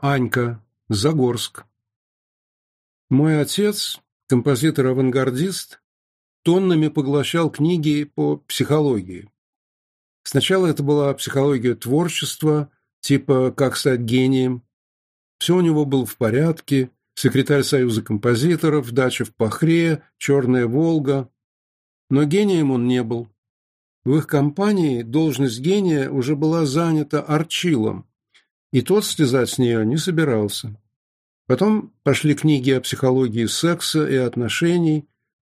Анька, Загорск. Мой отец, композитор-авангардист, тоннами поглощал книги по психологии. Сначала это была психология творчества, типа «Как стать гением». Все у него было в порядке, секретарь Союза композиторов, дача в Пахре, «Черная Волга». Но гением он не был. В их компании должность гения уже была занята Арчилом, и тот слезать с нее не собирался. Потом пошли книги о психологии секса и отношений.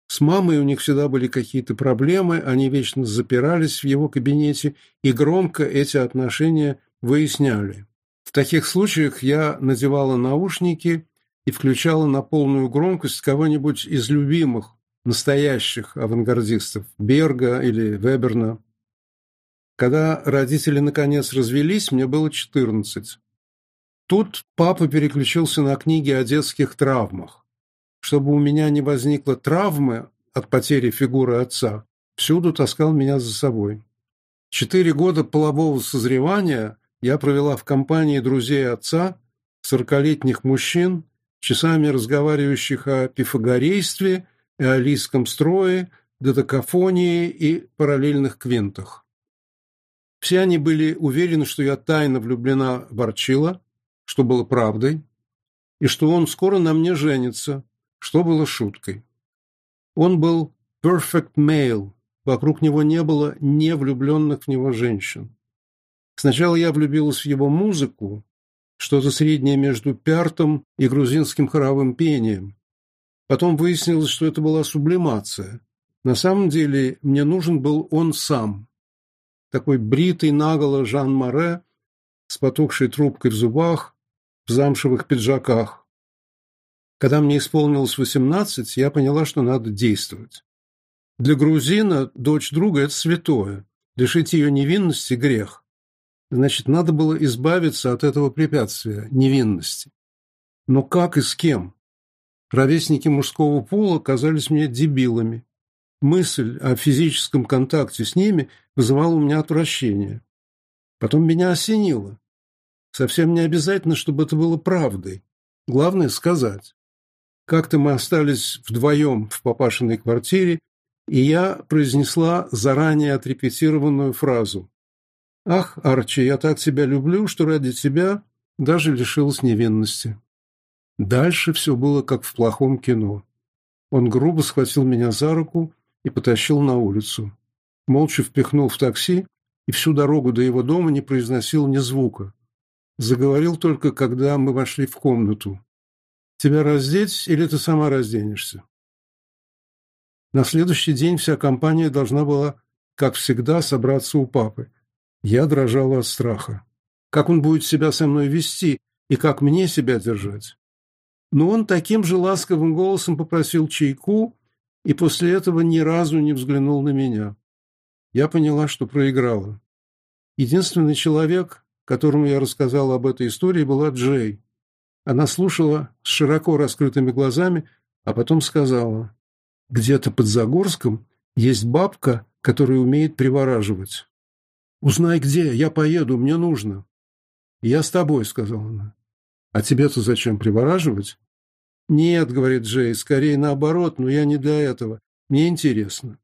С мамой у них всегда были какие-то проблемы, они вечно запирались в его кабинете и громко эти отношения выясняли. В таких случаях я надевала наушники и включала на полную громкость кого-нибудь из любимых, настоящих авангардистов – Берга или Веберна – когда родители наконец развелись, мне было 14. Тут папа переключился на книги о детских травмах. Чтобы у меня не возникло травмы от потери фигуры отца, всюду таскал меня за собой. Четыре года полового созревания я провела в компании друзей отца, сорокалетних мужчин, часами разговаривающих о пифагорействе, эолийском строе, додекафонии и параллельных квинтах. Все они были уверены, что я тайно влюблена в Арчила, что было правдой, и что он скоро на мне женится, что было шуткой. Он был perfect male, вокруг него не было невлюбленных в него женщин. Сначала я влюбилась в его музыку, что-то среднее между пяртом и грузинским хоровым пением. Потом выяснилось, что это была сублимация. На самом деле мне нужен был он сам, такой бритый наголо Жан Море с потухшей трубкой в зубах, в замшевых пиджаках. Когда мне исполнилось восемнадцать, я поняла, что надо действовать. Для грузина дочь друга – это святое. Лишить ее невинности – грех. Значит, надо было избавиться от этого препятствия – невинности. Но как и с кем? Ровесники мужского пола казались мне дебилами. Мысль о физическом контакте с ними вызывало у меня отвращение. Потом меня осенило. Совсем не обязательно, чтобы это было правдой. Главное — сказать. Как-то мы остались вдвоем в папашиной квартире, и я произнесла заранее отрепетированную фразу. «Ах, Арчи, я так тебя люблю, что ради тебя даже лишилась невинности». Дальше все было как в плохом кино. Он грубо схватил меня за руку и потащил на улицу молча впихнул в такси и всю дорогу до его дома не произносил ни звука. Заговорил только, когда мы вошли в комнату. «Тебя раздеть или ты сама разденешься?» На следующий день вся компания должна была, как всегда, собраться у папы. Я дрожала от страха. Как он будет себя со мной вести и как мне себя держать? Но он таким же ласковым голосом попросил чайку и после этого ни разу не взглянул на меня я поняла, что проиграла. Единственный человек, которому я рассказала об этой истории, была Джей. Она слушала с широко раскрытыми глазами, а потом сказала, «Где-то под Загорском есть бабка, которая умеет привораживать. Узнай, где, я поеду, мне нужно». «Я с тобой», — сказала она. «А тебе-то зачем привораживать?» «Нет», — говорит Джей, — «скорее наоборот, но я не для этого. Мне интересно».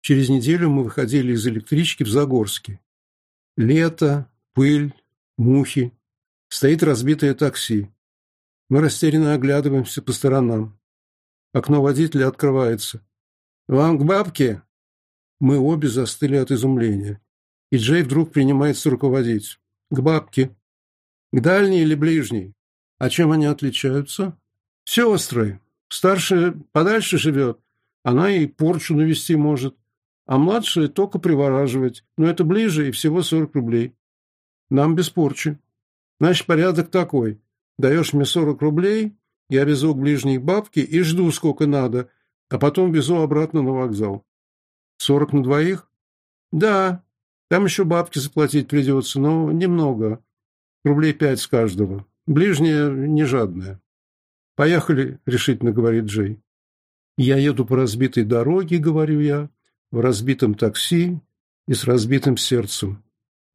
Через неделю мы выходили из электрички в Загорске. Лето, пыль, мухи. Стоит разбитое такси. Мы растерянно оглядываемся по сторонам. Окно водителя открывается. «Вам к бабке?» Мы обе застыли от изумления. И Джей вдруг принимается руководить. «К бабке». «К дальней или ближней?» «А чем они отличаются?» «Сестры. Старшая подальше живет. Она и порчу навести может а младшие только привораживать, но это ближе и всего 40 рублей. Нам без порчи. Значит, порядок такой. Даешь мне 40 рублей, я везу к ближней бабке и жду сколько надо, а потом везу обратно на вокзал. 40 на двоих? Да, там еще бабки заплатить придется, но немного. Рублей пять с каждого. Ближняя не жадная. «Поехали», — решительно говорит Джей. «Я еду по разбитой дороге», — говорю я в разбитом такси и с разбитым сердцем.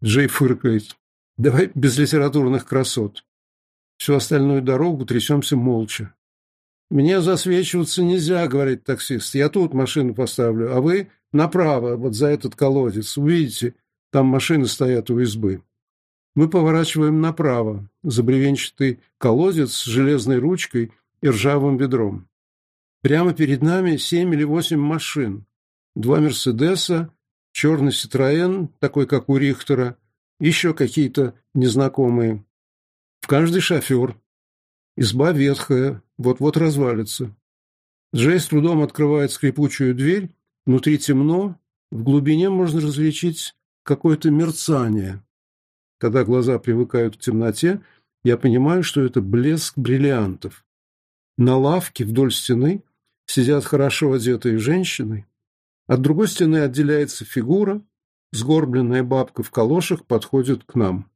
Джей фыркает. Давай без литературных красот. Всю остальную дорогу трясемся молча. «Мне засвечиваться нельзя», — говорит таксист. «Я тут машину поставлю, а вы направо, вот за этот колодец. Увидите, там машины стоят у избы». Мы поворачиваем направо, за бревенчатый колодец с железной ручкой и ржавым ведром. Прямо перед нами семь или восемь машин два «Мерседеса», черный «Ситроен», такой, как у Рихтера, еще какие-то незнакомые. В каждый шофер. Изба ветхая, вот-вот развалится. Джей с трудом открывает скрипучую дверь, внутри темно, в глубине можно различить какое-то мерцание. Когда глаза привыкают к темноте, я понимаю, что это блеск бриллиантов. На лавке вдоль стены сидят хорошо одетые женщины, от другой стены отделяется фигура, сгорбленная бабка в калошах подходит к нам.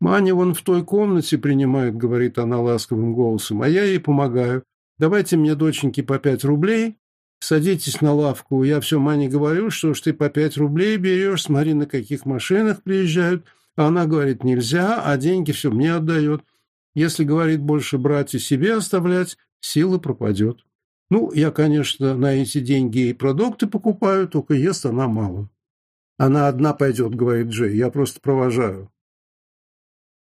«Маня вон в той комнате принимает», — говорит она ласковым голосом, — «а я ей помогаю. Давайте мне, доченьки, по пять рублей, садитесь на лавку. Я все Мане говорю, что ж ты по пять рублей берешь, смотри, на каких машинах приезжают». А она говорит, нельзя, а деньги все мне отдает. Если, говорит, больше брать и себе оставлять, сила пропадет. Ну, я, конечно, на эти деньги и продукты покупаю, только ест она мало. Она одна пойдет, говорит Джей, я просто провожаю.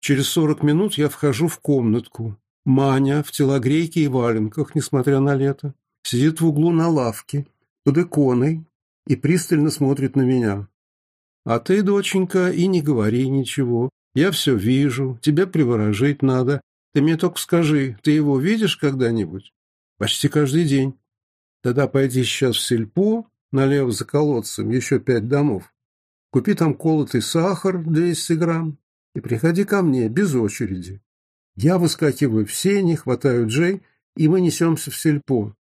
Через сорок минут я вхожу в комнатку. Маня в телогрейке и валенках, несмотря на лето, сидит в углу на лавке под иконой и пристально смотрит на меня. А ты, доченька, и не говори ничего. Я все вижу, тебя приворожить надо. Ты мне только скажи, ты его видишь когда-нибудь? Почти каждый день. Тогда пойди сейчас в сельпо, налево за колодцем, еще пять домов. Купи там колотый сахар 200 грамм и приходи ко мне без очереди. Я выскакиваю в сене, хватаю Джей, и мы несемся в сельпо.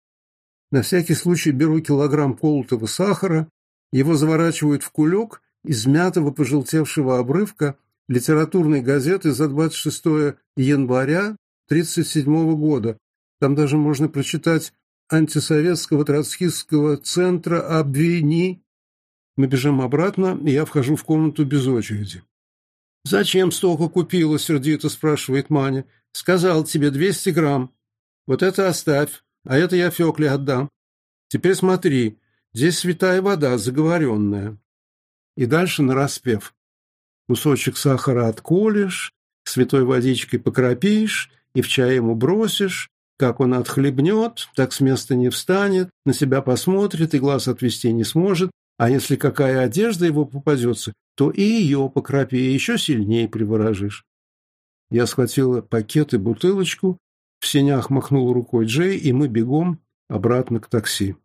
На всякий случай беру килограмм колотого сахара, его заворачивают в кулек из мятого пожелтевшего обрывка литературной газеты за 26 января 1937 года, там даже можно прочитать антисоветского троцкистского центра «Обвини». Мы бежим обратно, и я вхожу в комнату без очереди. «Зачем столько купила?» — сердито спрашивает Маня. «Сказал тебе, двести грамм. Вот это оставь, а это я Фекле отдам. Теперь смотри, здесь святая вода, заговоренная». И дальше нараспев. Кусочек сахара отколешь, святой водичкой покропишь и в чай ему бросишь, как он отхлебнет, так с места не встанет, на себя посмотрит и глаз отвести не сможет, а если какая одежда его попадется, то и ее по крапе еще сильнее приворожишь. Я схватила пакет и бутылочку, в сенях махнул рукой Джей, и мы бегом обратно к такси.